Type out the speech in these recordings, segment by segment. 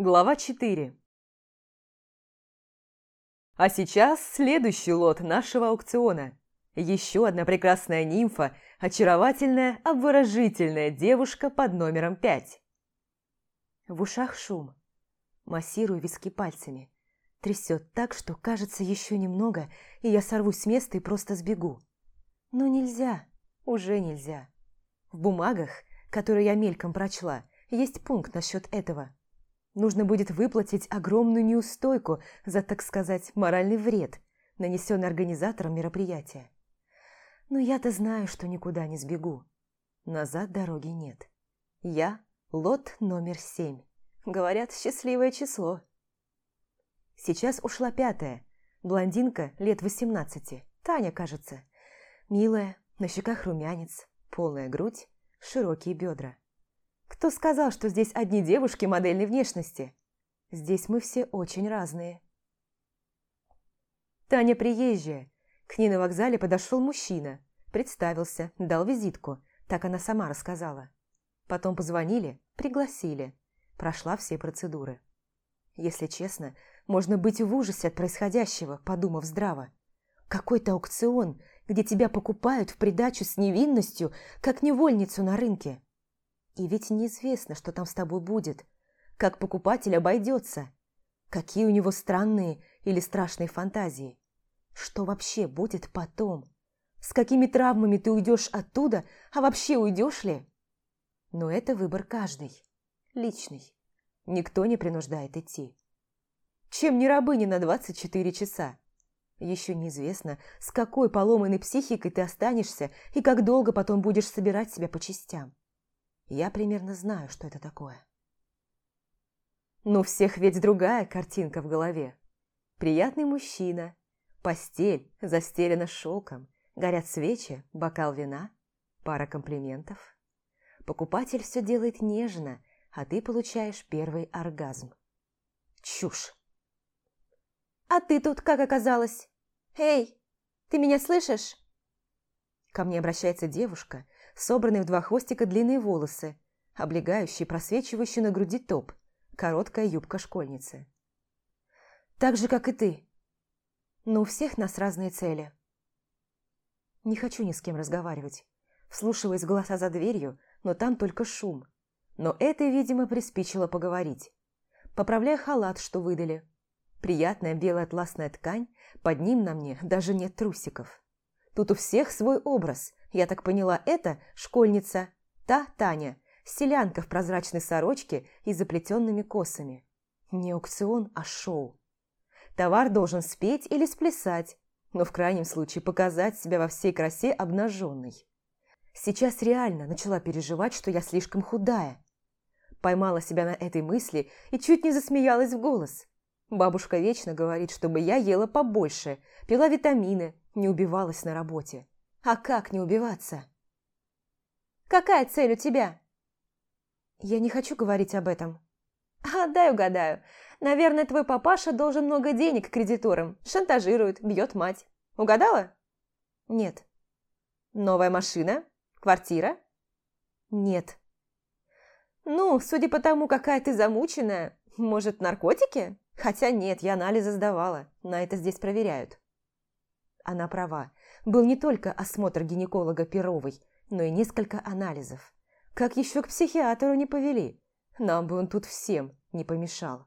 Глава 4 А сейчас следующий лот нашего аукциона. Еще одна прекрасная нимфа, очаровательная, обворожительная девушка под номером 5. В ушах шум. Массирую виски пальцами. Трясет так, что кажется еще немного, и я сорвусь с места и просто сбегу. Но нельзя, уже нельзя. В бумагах, которые я мельком прочла, есть пункт насчет этого. Нужно будет выплатить огромную неустойку за, так сказать, моральный вред, нанесенный организатором мероприятия. Но я-то знаю, что никуда не сбегу. Назад дороги нет. Я – лот номер семь. Говорят, счастливое число. Сейчас ушла пятая. Блондинка лет восемнадцати. Таня, кажется. Милая, на щеках румянец, полная грудь, широкие бедра. Кто сказал, что здесь одни девушки модельной внешности? Здесь мы все очень разные. Таня приезжая. К ней на вокзале подошел мужчина. Представился, дал визитку. Так она сама рассказала. Потом позвонили, пригласили. Прошла все процедуры. Если честно, можно быть в ужасе от происходящего, подумав здраво. Какой-то аукцион, где тебя покупают в придачу с невинностью, как невольницу на рынке. И ведь неизвестно, что там с тобой будет, как покупатель обойдется, какие у него странные или страшные фантазии. Что вообще будет потом? С какими травмами ты уйдешь оттуда, а вообще уйдешь ли? Но это выбор каждый, личный. Никто не принуждает идти. Чем не рабыня на 24 часа? Еще неизвестно, с какой поломанной психикой ты останешься и как долго потом будешь собирать себя по частям. Я примерно знаю, что это такое. Но у всех ведь другая картинка в голове. Приятный мужчина, постель застелена шелком, горят свечи, бокал вина, пара комплиментов. Покупатель все делает нежно, а ты получаешь первый оргазм. Чушь. «А ты тут как оказалась? Эй, ты меня слышишь?» Ко мне обращается девушка, собранные в два хвостика длинные волосы, облегающий просвечивающий на груди топ, короткая юбка школьницы. Так же, как и ты. Но у всех нас разные цели. Не хочу ни с кем разговаривать. Вслушиваясь голоса за дверью, но там только шум. Но это, видимо, приспичило поговорить. Поправляя халат, что выдали. Приятная белая атласная ткань, под ним на мне даже нет трусиков. Тут у всех свой образ, я так поняла, это школьница, та Таня, селянка в прозрачной сорочке и заплетенными косами. Не аукцион, а шоу. Товар должен спеть или сплясать, но в крайнем случае показать себя во всей красе обнаженной. Сейчас реально начала переживать, что я слишком худая. Поймала себя на этой мысли и чуть не засмеялась в голос. Бабушка вечно говорит, чтобы я ела побольше, пила витамины, не убивалась на работе. А как не убиваться? Какая цель у тебя? Я не хочу говорить об этом. А, дай угадаю. Наверное, твой папаша должен много денег кредиторам. Шантажирует, бьет мать. Угадала? Нет. Новая машина? Квартира? Нет. Ну, судя по тому, какая ты замученная, может, наркотики? Хотя нет, я анализы сдавала. На это здесь проверяют. Она права. Был не только осмотр гинеколога Перовой, но и несколько анализов. Как еще к психиатру не повели? Нам бы он тут всем не помешал.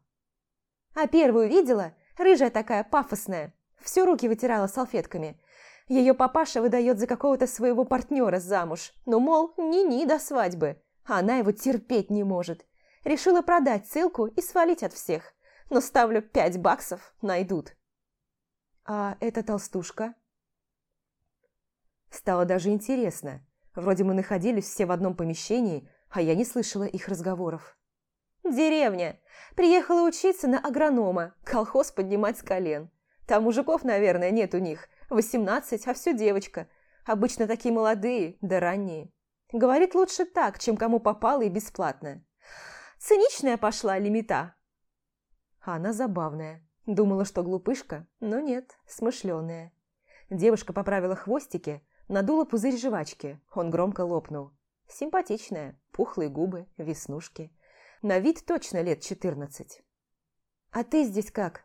А первую видела? Рыжая такая, пафосная. Всю руки вытирала салфетками. Ее папаша выдает за какого-то своего партнера замуж. Ну, мол, ни-ни до свадьбы. А она его терпеть не может. Решила продать ссылку и свалить от всех. Но ставлю пять баксов, найдут. «А эта толстушка?» Стало даже интересно. Вроде мы находились все в одном помещении, а я не слышала их разговоров. «Деревня. Приехала учиться на агронома, колхоз поднимать с колен. Там мужиков, наверное, нет у них. Восемнадцать, а все девочка. Обычно такие молодые, да ранние. Говорит, лучше так, чем кому попало и бесплатно. Циничная пошла лимита». А она забавная. Думала, что глупышка, но нет, смышленая. Девушка поправила хвостики, надула пузырь жвачки, он громко лопнул. Симпатичная, пухлые губы, веснушки. На вид точно лет четырнадцать. «А ты здесь как?»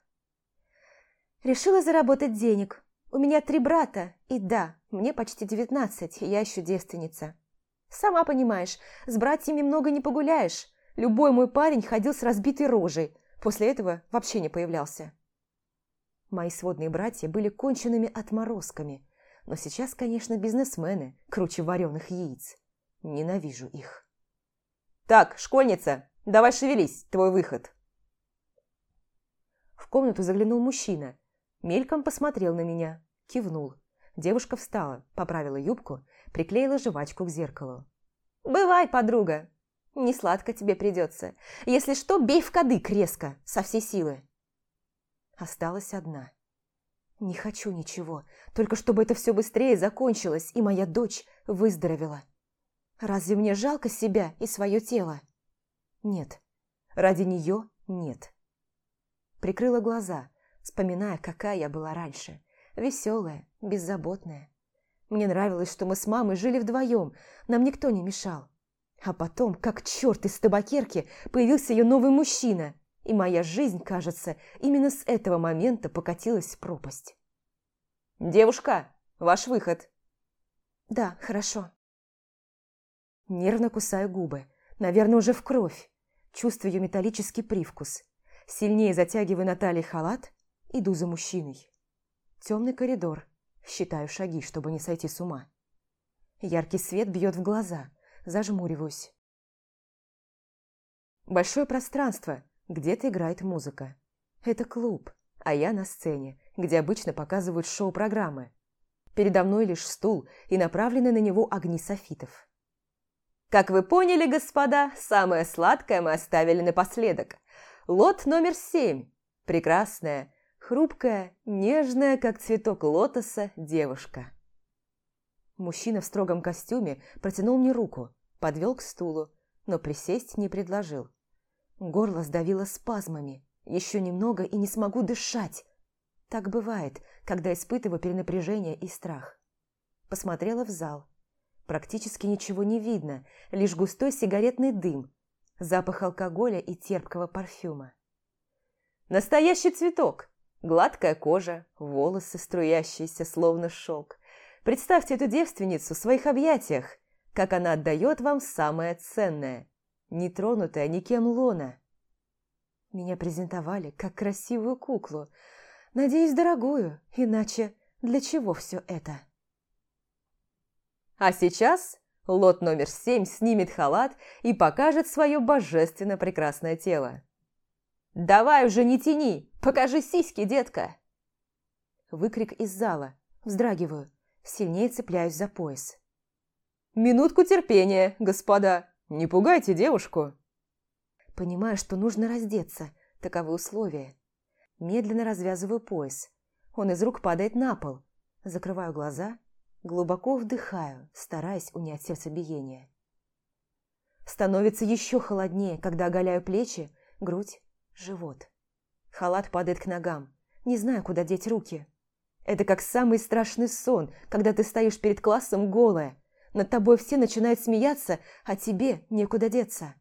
«Решила заработать денег. У меня три брата, и да, мне почти девятнадцать, я еще девственница. Сама понимаешь, с братьями много не погуляешь. Любой мой парень ходил с разбитой рожей, после этого вообще не появлялся. Мои сводные братья были конченными отморозками, но сейчас, конечно, бизнесмены, круче вареных яиц. Ненавижу их. «Так, школьница, давай шевелись, твой выход!» В комнату заглянул мужчина, мельком посмотрел на меня, кивнул. Девушка встала, поправила юбку, приклеила жвачку к зеркалу. «Бывай, подруга! Не сладко тебе придется. Если что, бей в кадык резко, со всей силы!» Осталась одна. Не хочу ничего, только чтобы это все быстрее закончилось, и моя дочь выздоровела. Разве мне жалко себя и свое тело? Нет. Ради нее нет. Прикрыла глаза, вспоминая, какая я была раньше. Веселая, беззаботная. Мне нравилось, что мы с мамой жили вдвоем, нам никто не мешал. А потом, как черт из табакерки, появился ее новый мужчина – и моя жизнь, кажется, именно с этого момента покатилась в пропасть. «Девушка, ваш выход!» «Да, хорошо». Нервно кусаю губы, наверное, уже в кровь. Чувствую металлический привкус. Сильнее затягиваю на талии халат, иду за мужчиной. Темный коридор. Считаю шаги, чтобы не сойти с ума. Яркий свет бьет в глаза. Зажмуриваюсь. Большое пространство, где-то играет музыка. Это клуб, а я на сцене, где обычно показывают шоу-программы. Передо мной лишь стул и направлены на него огни софитов. Как вы поняли, господа, самое сладкое мы оставили напоследок. Лот номер семь. Прекрасная, хрупкая, нежная, как цветок лотоса, девушка. Мужчина в строгом костюме протянул мне руку, подвел к стулу, но присесть не предложил. Горло сдавило спазмами. Еще немного и не смогу дышать. Так бывает, когда испытываю перенапряжение и страх. Посмотрела в зал. Практически ничего не видно, лишь густой сигаретный дым, запах алкоголя и терпкого парфюма. Настоящий цветок. Гладкая кожа, волосы, струящиеся, словно шелк. Представьте эту девственницу в своих объятиях, как она отдает вам самое ценное – нетронутая никем лона. Меня презентовали как красивую куклу. Надеюсь, дорогую, иначе для чего все это? А сейчас лот номер семь снимет халат и покажет свое божественно прекрасное тело. «Давай уже не тяни! Покажи сиськи, детка!» Выкрик из зала. Вздрагиваю. Сильнее цепляюсь за пояс. «Минутку терпения, господа! Не пугайте девушку!» Понимаю, что нужно раздеться, таковы условия. Медленно развязываю пояс. Он из рук падает на пол. Закрываю глаза, глубоко вдыхаю, стараясь унять сердцебиение. Становится еще холоднее, когда оголяю плечи, грудь, живот. Халат падает к ногам. Не знаю, куда деть руки. Это как самый страшный сон, когда ты стоишь перед классом голая, над тобой все начинают смеяться, а тебе некуда деться.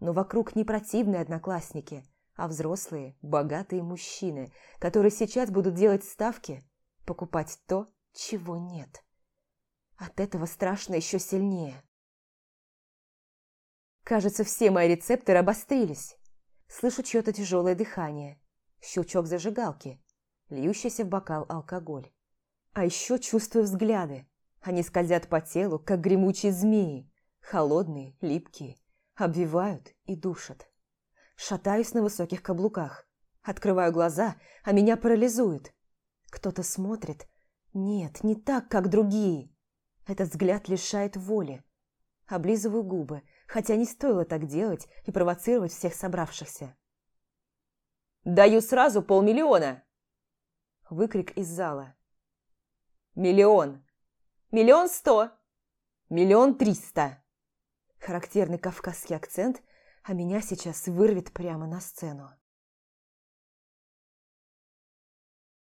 Но вокруг не противные одноклассники, а взрослые, богатые мужчины, которые сейчас будут делать ставки, покупать то, чего нет. От этого страшно еще сильнее. Кажется, все мои рецепторы обострились. Слышу чье-то тяжелое дыхание, щелчок зажигалки, льющийся в бокал алкоголь. А еще чувствую взгляды, они скользят по телу, как гремучие змеи, холодные, липкие, обвивают и душат. Шатаюсь на высоких каблуках, открываю глаза, а меня парализует. Кто-то смотрит. Нет, не так, как другие. Этот взгляд лишает воли. Облизываю губы, хотя не стоило так делать и провоцировать всех собравшихся. «Даю сразу полмиллиона!» Выкрик из зала. «Миллион!» Миллион сто. Миллион триста. Характерный кавказский акцент, а меня сейчас вырвет прямо на сцену.